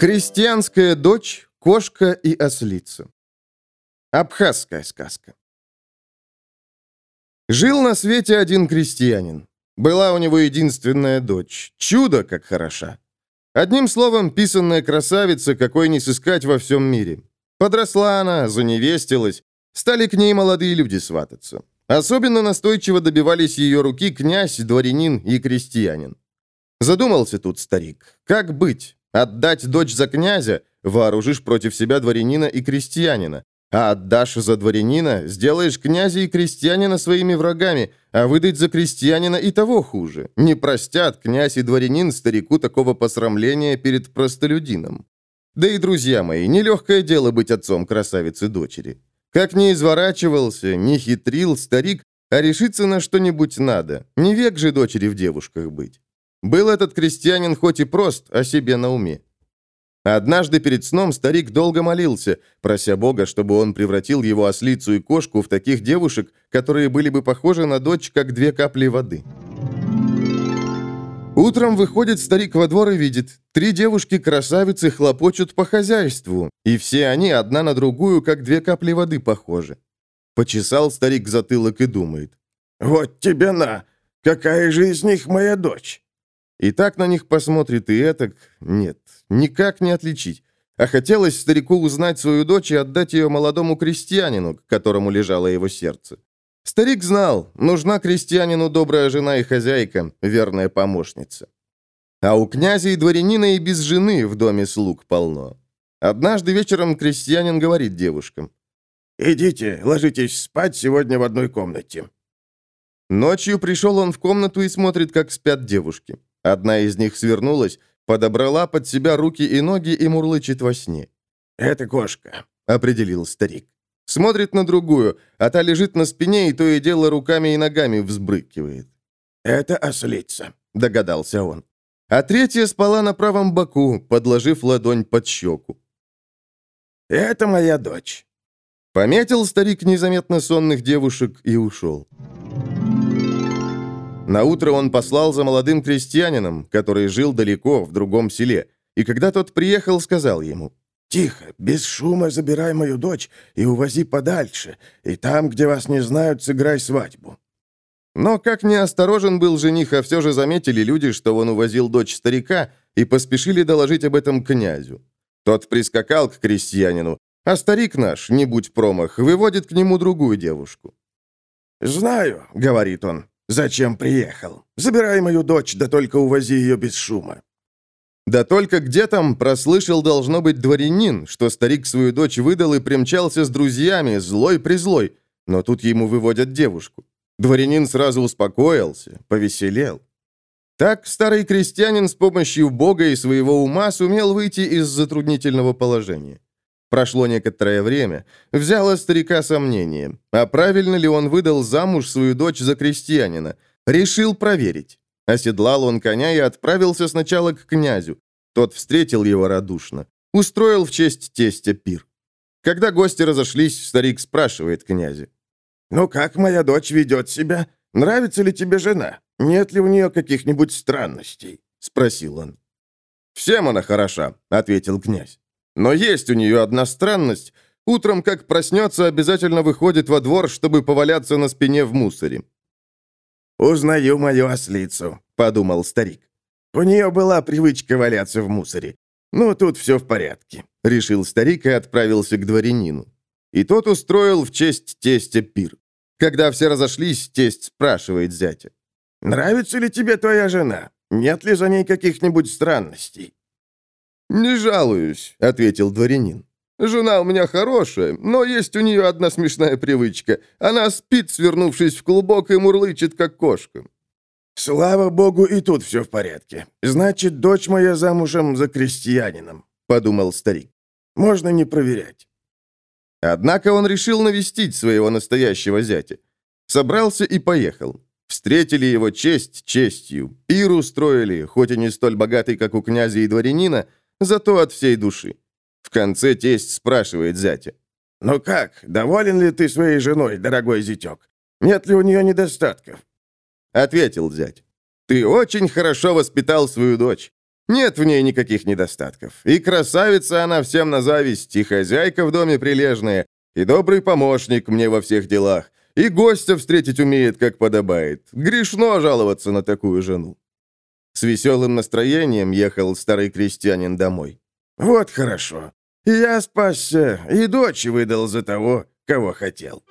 Крестьянская дочь, кошка и ослица. Абхазская сказка. Жил на свете один крестьянин. Была у него единственная дочь. Чудо, как хороша. Одним словом, писанная красавица, какой не сыскать во всем мире. Подросла она, заневестилась, стали к ней молодые люди свататься. Особенно настойчиво добивались ее руки князь, дворянин и крестьянин. Задумался тут старик. Как быть? Отдать дочь за князя – вооружишь против себя дворянина и крестьянина. А отдашь за дворянина – сделаешь князя и крестьянина своими врагами, а выдать за крестьянина и того хуже. Не простят князь и дворянин старику такого посрамления перед простолюдином. Да и, друзья мои, нелегкое дело быть отцом красавицы-дочери. Как ни изворачивался, ни хитрил старик, а решиться на что-нибудь надо. Не век же дочери в девушках быть. Был этот крестьянин хоть и прост, о себе на уме. Однажды перед сном старик долго молился, прося Бога, чтобы он превратил его ослицу и кошку в таких девушек, которые были бы похожи на дочь, как две капли воды. Утром выходит старик во двор и видит, три девушки-красавицы хлопочут по хозяйству, и все они одна на другую, как две капли воды похожи. Почесал старик затылок и думает, «Вот тебе на! Какая же из них моя дочь?» И так на них посмотрит и этак. Нет, никак не отличить. А хотелось старику узнать свою дочь и отдать ее молодому крестьянину, к которому лежало его сердце. Старик знал, нужна крестьянину добрая жена и хозяйка, верная помощница. А у князя и дворянина и без жены в доме слуг полно. Однажды вечером крестьянин говорит девушкам. «Идите, ложитесь спать сегодня в одной комнате». Ночью пришел он в комнату и смотрит, как спят девушки. Одна из них свернулась, подобрала под себя руки и ноги и мурлычет во сне. «Это кошка», — определил старик. Смотрит на другую, а та лежит на спине и то и дело руками и ногами взбрыкивает. «Это ослица», — догадался он. А третья спала на правом боку, подложив ладонь под щеку. «Это моя дочь». Пометил старик незаметно сонных девушек и ушел. На утро он послал за молодым крестьянином, который жил далеко, в другом селе, и когда тот приехал, сказал ему, «Тихо, без шума забирай мою дочь и увози подальше, и там, где вас не знают, сыграй свадьбу». Но как неосторожен был жених, а все же заметили люди, что он увозил дочь старика, и поспешили доложить об этом князю. Тот прискакал к крестьянину, а старик наш, не будь промах, выводит к нему другую девушку. «Знаю», — говорит он, «Зачем приехал? Забирай мою дочь, да только увози ее без шума». Да только где там прослышал, должно быть, дворянин, что старик свою дочь выдал и примчался с друзьями, злой-призлой, но тут ему выводят девушку. Дворянин сразу успокоился, повеселел. Так старый крестьянин с помощью Бога и своего ума сумел выйти из затруднительного положения. Прошло некоторое время. Взяло старика сомнение. А правильно ли он выдал замуж свою дочь за крестьянина? Решил проверить. Оседлал он коня и отправился сначала к князю. Тот встретил его радушно. Устроил в честь тестя пир. Когда гости разошлись, старик спрашивает князя. «Ну как моя дочь ведет себя? Нравится ли тебе жена? Нет ли у нее каких-нибудь странностей?» — спросил он. «Всем она хороша», — ответил князь. Но есть у нее одна странность. Утром, как проснется, обязательно выходит во двор, чтобы поваляться на спине в мусоре. «Узнаю мою ослицу», — подумал старик. «У нее была привычка валяться в мусоре. Ну, тут все в порядке», — решил старик и отправился к дворянину. И тот устроил в честь тестя пир. Когда все разошлись, тесть спрашивает зятя. «Нравится ли тебе твоя жена? Нет ли за ней каких-нибудь странностей?» «Не жалуюсь», — ответил дворянин. «Жена у меня хорошая, но есть у нее одна смешная привычка. Она спит, свернувшись в клубок, и мурлычет, как кошка». «Слава богу, и тут все в порядке. Значит, дочь моя замужем за крестьянином», — подумал старик. «Можно не проверять». Однако он решил навестить своего настоящего зятя. Собрался и поехал. Встретили его честь честью, пир устроили, хоть и не столь богатый, как у князя и дворянина, — зато от всей души. В конце тесть спрашивает зятя. «Ну как, доволен ли ты своей женой, дорогой зятек? Нет ли у нее недостатков?» Ответил зять. Ты очень хорошо воспитал свою дочь. Нет в ней никаких недостатков. И красавица она всем на зависть, и хозяйка в доме прилежная, и добрый помощник мне во всех делах, и гостя встретить умеет, как подобает. Грешно жаловаться на такую жену». С веселым настроением ехал старый крестьянин домой. «Вот хорошо. Я спасся, и дочь выдал за того, кого хотел».